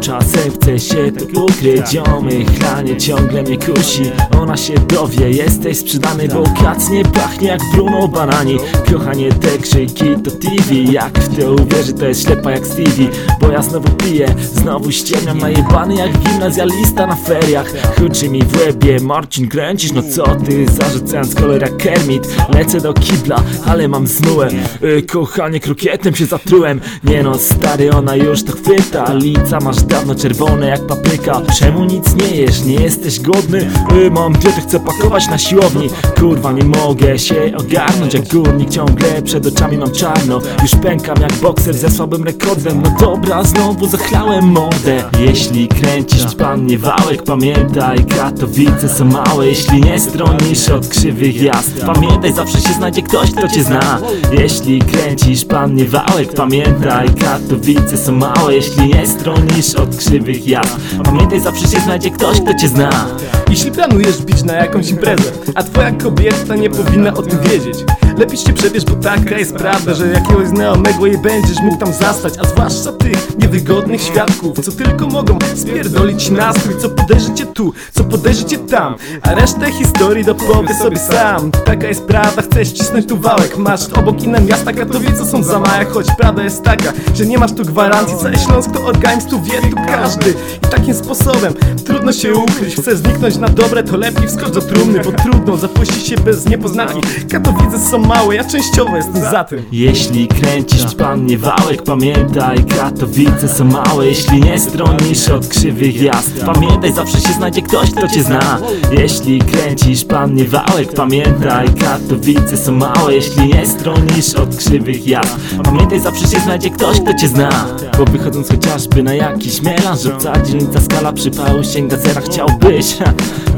Czasem chce się to ukryć. Ziomy, chlanie ciągle mnie kusi. Ona się dowie, jesteś sprzedany Bo kac nie pachnie jak Bruno Banani. Kochanie te krzyki to TV Jak w to uwierzy to jest ślepa jak Stevie. Bo ja znowu piję, znowu ściemniam. Najebany jak gimnazjalista na feriach. Huczy mi w łebie, Marcin kręcisz. No co ty, zarzucając kolor jak Kermit. Lecę do kibla, ale mam znułę y, Kochanie, krokietem się zatrułem. Nie no, stary, ona już to chwyta. Lica masz dawno czerwone jak papryka. Czemu nic nie jesz, nie jesteś głodny? Y, mam dietę, chcę pakować na siłowni. Kurwa, nie mogę się ogarnąć jak górnik. Ciągle przed oczami mam czarno. Już pękam jak bokser ze słabym rekordem. No dobra, znowu zachlałem modę. Jeśli kręcisz pan nie wałek Pamiętaj, Katowice są małe. Jeśli nie stronisz od krzywych jazd Pamiętaj, zawsze się znajdzie ktoś, kto cię zna. Jeśli kręcisz pan nie wałek Pamiętaj, Katowice są małe. Jeśli nie stronisz od krzywych jazd Pamiętaj, zawsze się znajdzie ktoś, kto cię zna. Jeśli planujesz bić na jakąś imprezę A twoja kobieta nie powinna o tym wiedzieć Lepiej się przebierz, bo taka jest prawda Że jakiegoś znajomego jej będziesz mógł tam zastać A zwłaszcza tych niewygodnych świadków Co tylko mogą spierdolić nastrój Co podejrzycie tu, co podejrzycie tam A resztę historii dopowie sobie sam. Taka jest prawda, chcesz cisnąć tu wałek Masz obok inne miasta, Katowice są za małe Choć prawda jest taka, że nie masz tu gwarancji Cały Śląsk to organizm, tu wie tu każdy. I takim sposobem trudno się ukryć Chcesz zniknąć na dobre, to lepiej wskocz do trumny Bo trudno zapuścić się bez niepoznaki. Katowice są małe, ja częściowo jestem za tym. Jeśli kręcisz pan nie wałek Pamiętaj, Katowice są małe. Jeśli nie stronisz od krzywych jazd Pamiętaj, zawsze się znajdzie ktoś, kto cię zna. Jeśli kręcisz pan nie wałek Pamiętaj, Katowice są małe. Jeśli nie stronisz od krzywych jazd Pamiętaj, zawsze się znajdzie ktoś, kto cię zna. Bo wychodząc chociażby na jakiś melanż Obca dzielnica skala przypału sięga zera Chciałbyś,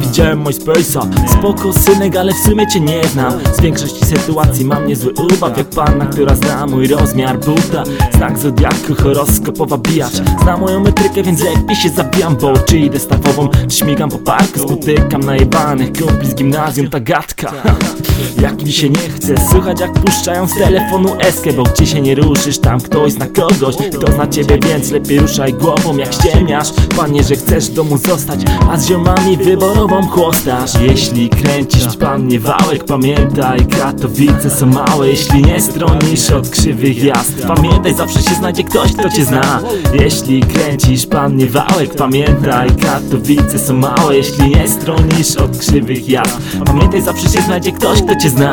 widziałem MySpace'a Spoko synek, ale w sumie cię nie znam. Z większości sytuacji. Mam niezły ubaw Jak panna, która zna mój rozmiar buta. Znak zodiaku, horoskopowa bijacz Zna moją metrykę, więc lepiej się zabijam Bo czy idę stawową, czy śmigam po parku. Spotykam najebanych kumpli z gimnazjum, ta gadka. Jak mi się nie chce słuchać jak puszczają z telefonu eskę Bo gdzie się nie ruszysz, tam ktoś zna kogoś Kto zna ciebie, więc lepiej ruszaj głową jak ściemniasz. Panie, że chcesz domu zostać, a z ziomami wyborową chłostasz Jeśli kręcisz pan nie wałek, pamiętaj Katowice są małe, jeśli nie stronisz od krzywych jazd Pamiętaj, zawsze się znajdzie ktoś, kto cię zna. Jeśli kręcisz pan nie wałek, pamiętaj Katowice są małe, jeśli nie stronisz od krzywych jazd Pamiętaj, zawsze się znajdzie ktoś, kto cię zna